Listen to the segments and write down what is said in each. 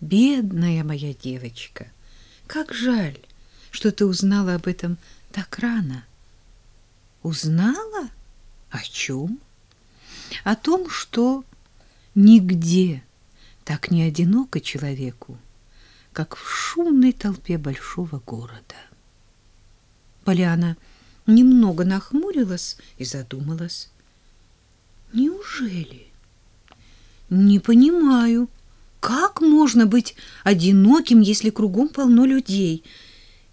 Бедная моя девочка, как жаль, что ты узнала об этом так рано. Узнала? О чем? О том, что нигде так не одиноко человеку, как в шумной толпе большого города. Поляна немного нахмурилась и задумалась. Неужели? Не понимаю, как можно быть одиноким, если кругом полно людей?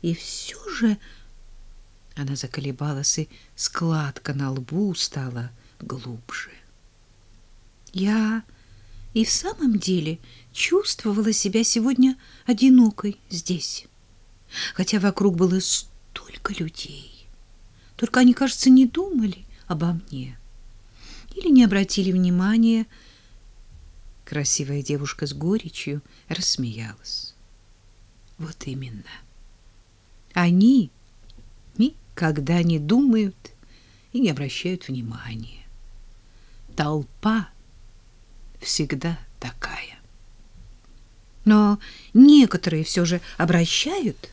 И все же она заколебалась, и складка на лбу стала глубже. Я и в самом деле чувствовала себя сегодня одинокой здесь, хотя вокруг было столько людей. Только они, кажется, не думали обо мне или не обратили внимания. Красивая девушка с горечью рассмеялась. Вот именно. Они никогда не думают и не обращают внимания. Толпа всегда такая. Но некоторые все же обращают,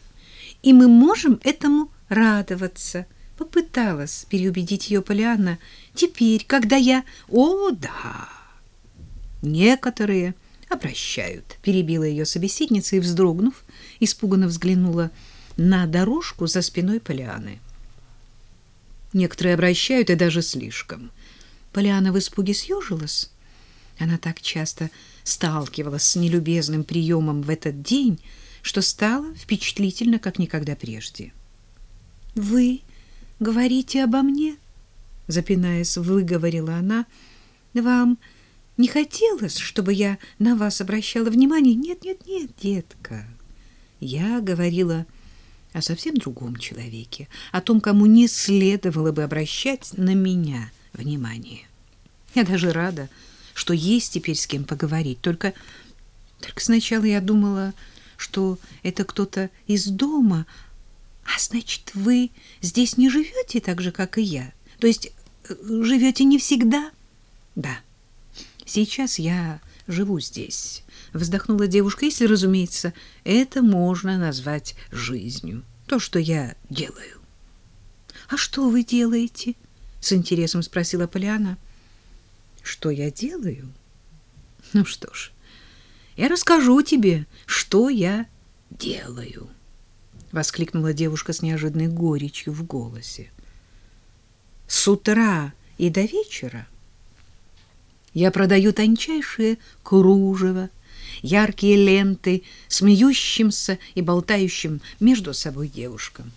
и мы можем этому радоваться. Попыталась переубедить ее Полианна. Теперь, когда я... О, да! Некоторые обращают, перебила ее собеседница и, вздрогнув, испуганно взглянула на дорожку за спиной Полианы. Некоторые обращают и даже слишком. Полиана в испуге съежилась. Она так часто сталкивалась с нелюбезным приемом в этот день, что стало впечатлительно, как никогда прежде. — Вы говорите обо мне? — запинаясь, выговорила она. — Вам не хотелось, чтобы я на вас обращала внимание? Нет, нет, нет, детка. Я говорила о совсем другом человеке, о том, кому не следовало бы обращать на меня внимание. Я даже рада, что есть теперь с кем поговорить. Только, только сначала я думала, что это кто-то из дома, а значит, вы здесь не живете так же, как и я. То есть э, живете не всегда? Да. Сейчас я живу здесь. Вздохнула девушка, если, разумеется, это можно назвать жизнью. То, что я делаю. А что вы делаете? С интересом спросила Поляна. Что я делаю? Ну что ж, я расскажу тебе, что я делаю, воскликнула девушка с неожиданной горечью в голосе. С утра и до вечера я продаю тончайшие кружево, яркие ленты смеющимся и болтающим между собой девушкам.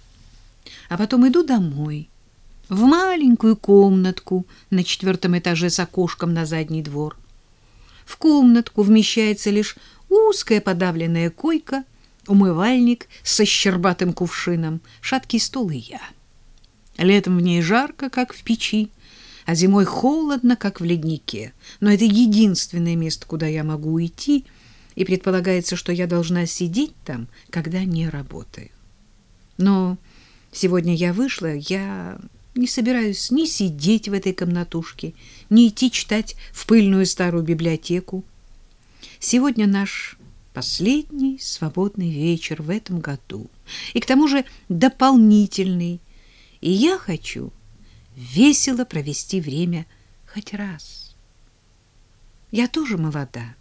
А потом иду домой в маленькую комнатку на четвертом этаже с окошком на задний двор. В комнатку вмещается лишь узкая подавленная койка, умывальник со щербатым кувшином, шаткий стол и я. Летом в ней жарко, как в печи, а зимой холодно, как в леднике. Но это единственное место, куда я могу уйти, и предполагается, что я должна сидеть там, когда не работаю. Но сегодня я вышла, я не собираюсь ни сидеть в этой комнатушке, ни идти читать в пыльную старую библиотеку. Сегодня наш последний свободный вечер в этом году, и к тому же дополнительный. И я хочу весело провести время хоть раз. Я тоже молода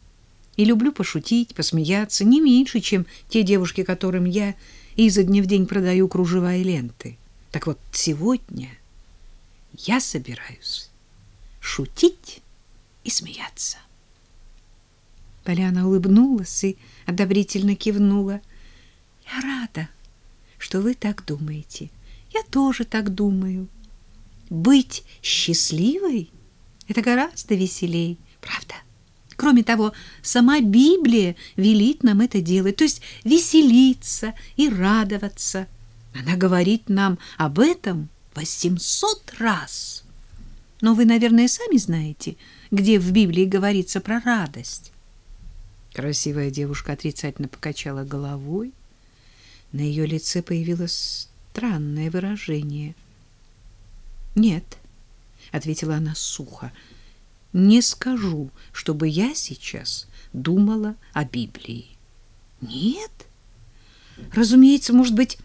и люблю пошутить, посмеяться не меньше, чем те девушки, которым я изо дня в день продаю кружева и ленты. Так вот, сегодня я собираюсь шутить и смеяться. Поляна улыбнулась и одобрительно кивнула. Я рада, что вы так думаете. Я тоже так думаю. Быть счастливой — это гораздо веселей, правда? Кроме того, сама Библия велит нам это делать, то есть веселиться и радоваться. Она говорит нам об этом восемьсот раз. Но вы, наверное, сами знаете, где в Библии говорится про радость. Красивая девушка отрицательно покачала головой. На ее лице появилось странное выражение. «Нет», — ответила она сухо, — «не скажу, чтобы я сейчас думала о Библии. Нет. Разумеется, может быть,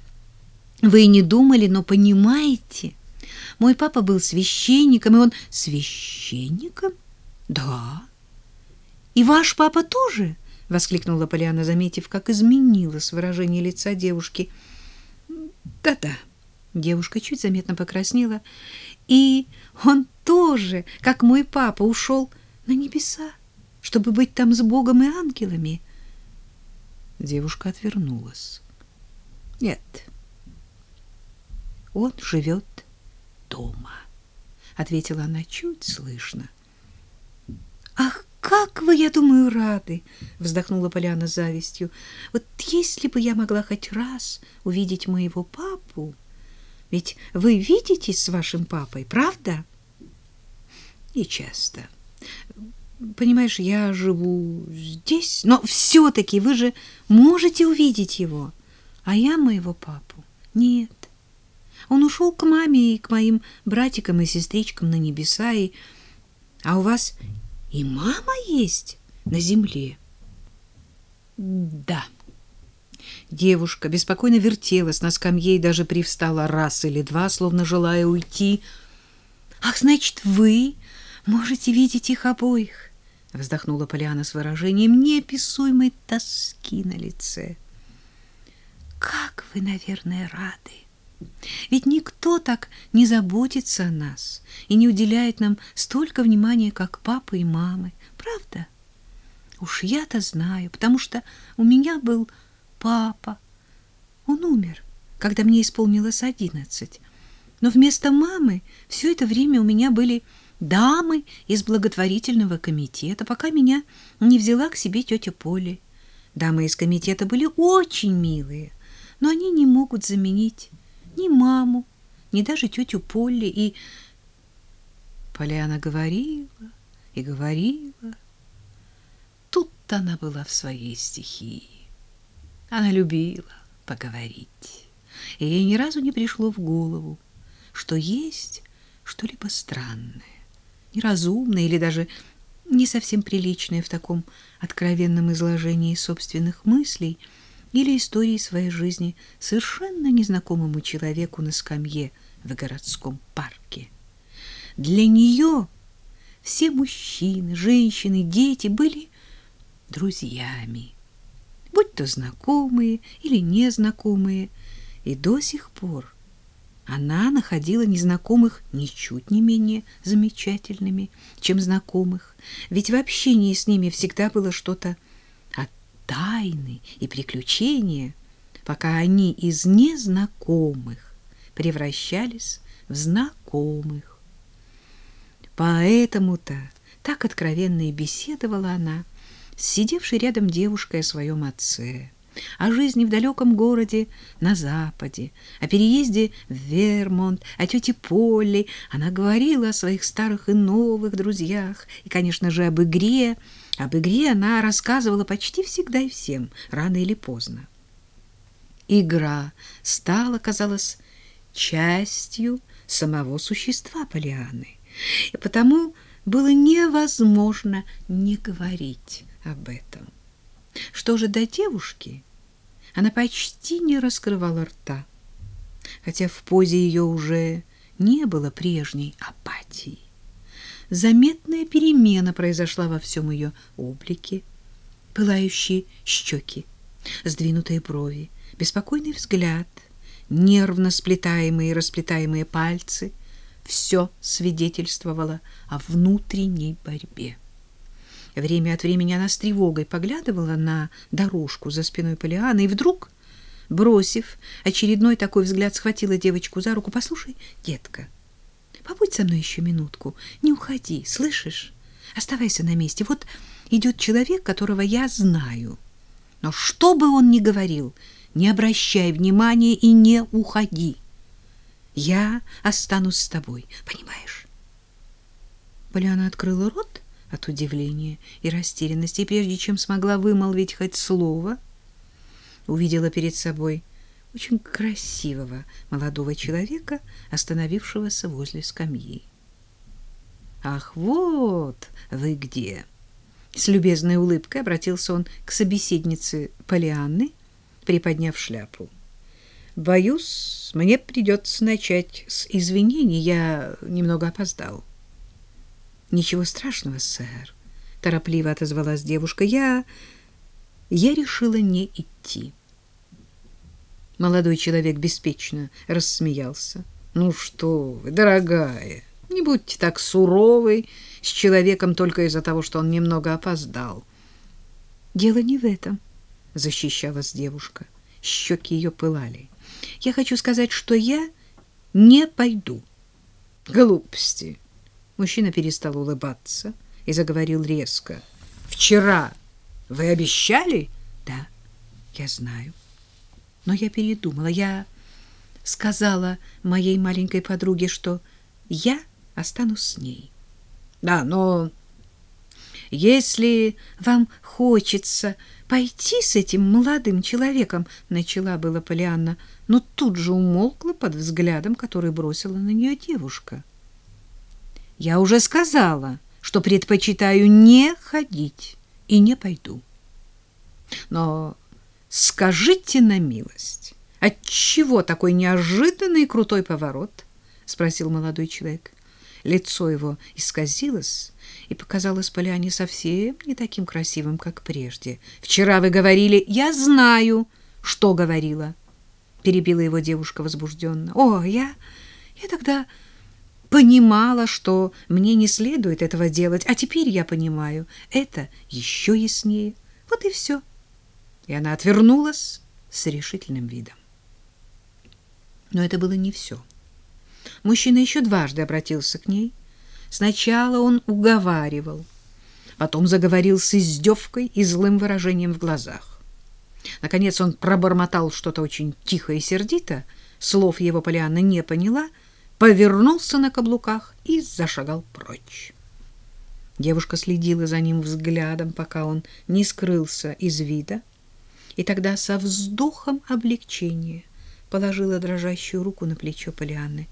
вы и не думали, но понимаете, мой папа был священником, и он священником? Да. И ваш папа тоже? воскликнула Полиана, заметив, как изменилось выражение лица девушки. Да-да. Девушка чуть заметно покраснела. И он тоже, как мой папа, ушел на небеса, чтобы быть там с Богом и ангелами. Девушка отвернулась. Нет. Он живет дома, ответила она чуть слышно. Ах, как вы, я думаю, рады, вздохнула Поляна завистью. Вот если бы я могла хоть раз увидеть моего папу, ведь вы видитесь с вашим папой, правда? И часто. Понимаешь, я живу здесь, но все таки вы же можете увидеть его, а я моего папу нет. Он ушел к маме и к моим братикам и сестричкам на небеса, и... А у вас и мама есть на земле? Да. Девушка беспокойно вертелась на скамье и даже привстала раз или два, словно желая уйти. Ах, значит, вы можете видеть их обоих, вздохнула Полиана с выражением неописуемой тоски на лице. Как вы, наверное, рады. Ведь никто так не заботится о нас и не уделяет нам столько внимания, как папа и мамы. Правда? Уж я-то знаю, потому что у меня был папа. Он умер, когда мне исполнилось одиннадцать. Но вместо мамы все это время у меня были дамы из благотворительного комитета, пока меня не взяла к себе тетя Поля. Дамы из комитета были очень милые, но они не могут заменить ни маму, ни даже тетю Полли. И Поляна говорила и говорила. Тут она была в своей стихии. Она любила поговорить. И ей ни разу не пришло в голову, что есть что-либо странное, неразумное или даже не совсем приличное в таком откровенном изложении собственных мыслей – или истории своей жизни совершенно незнакомому человеку на скамье в городском парке. Для нее все мужчины, женщины, дети были друзьями, будь то знакомые или незнакомые, и до сих пор она находила незнакомых ничуть не менее замечательными, чем знакомых, ведь в общении с ними всегда было что-то тайны и приключения, пока они из незнакомых превращались в знакомых. Поэтому-то так откровенно и беседовала она сидевшей рядом девушкой о своем отце, о жизни в далеком городе на западе, о переезде в Вермонт, о тете Полли. Она говорила о своих старых и новых друзьях и, конечно же, об игре, об игре она рассказывала почти всегда и всем, рано или поздно. Игра стала, казалось, частью самого существа Полианы, и потому было невозможно не говорить об этом. Что же до девушки? Она почти не раскрывала рта, хотя в позе ее уже не было прежней апатии заметная перемена произошла во всем ее облике. Пылающие щеки, сдвинутые брови, беспокойный взгляд, нервно сплетаемые и расплетаемые пальцы — все свидетельствовало о внутренней борьбе. Время от времени она с тревогой поглядывала на дорожку за спиной Полианы и вдруг, бросив очередной такой взгляд, схватила девочку за руку. «Послушай, детка, — Побудь со мной еще минутку. Не уходи, слышишь? Оставайся на месте. Вот идет человек, которого я знаю. Но что бы он ни говорил, не обращай внимания и не уходи. Я останусь с тобой, понимаешь? Поляна открыла рот от удивления и растерянности, и прежде чем смогла вымолвить хоть слово, увидела перед собой очень красивого молодого человека, остановившегося возле скамьи. Ах, вот вы где. С любезной улыбкой обратился он к собеседнице Полианны, приподняв шляпу. Боюсь, мне придется начать с извинений. Я немного опоздал. Ничего страшного, сэр, торопливо отозвалась девушка. Я я решила не идти. Молодой человек беспечно рассмеялся. Ну что вы, дорогая, не будьте так суровой с человеком только из-за того, что он немного опоздал. Дело не в этом, защищалась девушка. Щеки ее пылали. Я хочу сказать, что я не пойду. Глупости. Мужчина перестал улыбаться и заговорил резко. Вчера вы обещали? Да, я знаю. Но я передумала. Я сказала моей маленькой подруге, что я останусь с ней. Да, но если вам хочется пойти с этим молодым человеком, начала была Полианна, но тут же умолкла под взглядом, который бросила на нее девушка. Я уже сказала, что предпочитаю не ходить и не пойду. Но скажите на милость, отчего такой неожиданный крутой поворот? спросил молодой человек. Лицо его исказилось и показалось Поляне совсем не таким красивым, как прежде. Вчера вы говорили, я знаю, что говорила, перебила его девушка возбужденно. О, я я тогда понимала, что мне не следует этого делать, а теперь я понимаю, это еще яснее. Вот и все. И она отвернулась с решительным видом. Но это было не все. Мужчина еще дважды обратился к ней. Сначала он уговаривал, потом заговорил с издевкой и злым выражением в глазах. Наконец он пробормотал что-то очень тихо и сердито, слов его Полианна не поняла — повернулся на каблуках и зашагал прочь. Девушка следила за ним взглядом, пока он не скрылся из вида, и тогда со вздохом облегчения положила дрожащую руку на плечо Полианны.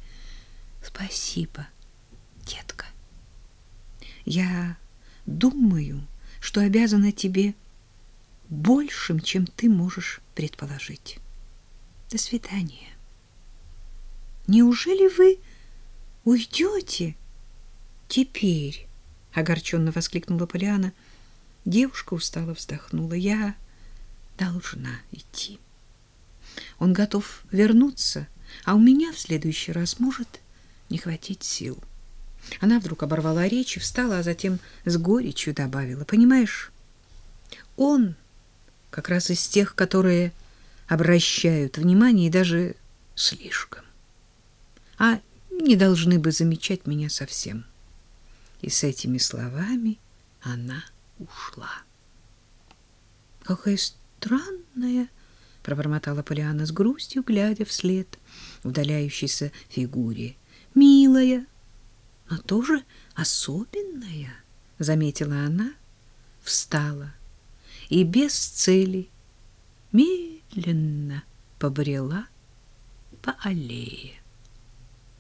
Спасибо, детка. Я думаю, что обязана тебе большим, чем ты можешь предположить. До свидания. Неужели вы уйдете теперь? огорченно воскликнула Полиана. Девушка устало вздохнула. Я должна идти. Он готов вернуться, а у меня в следующий раз может не хватить сил. Она вдруг оборвала речь и встала, а затем с горечью добавила: "Понимаешь, он как раз из тех, которые обращают внимание и даже слишком а не должны бы замечать меня совсем. И с этими словами она ушла. Какая странная, пробормотала Полиана с грустью, глядя вслед удаляющейся фигуре. Милая, но тоже особенная, заметила она, встала и без цели медленно побрела по аллее.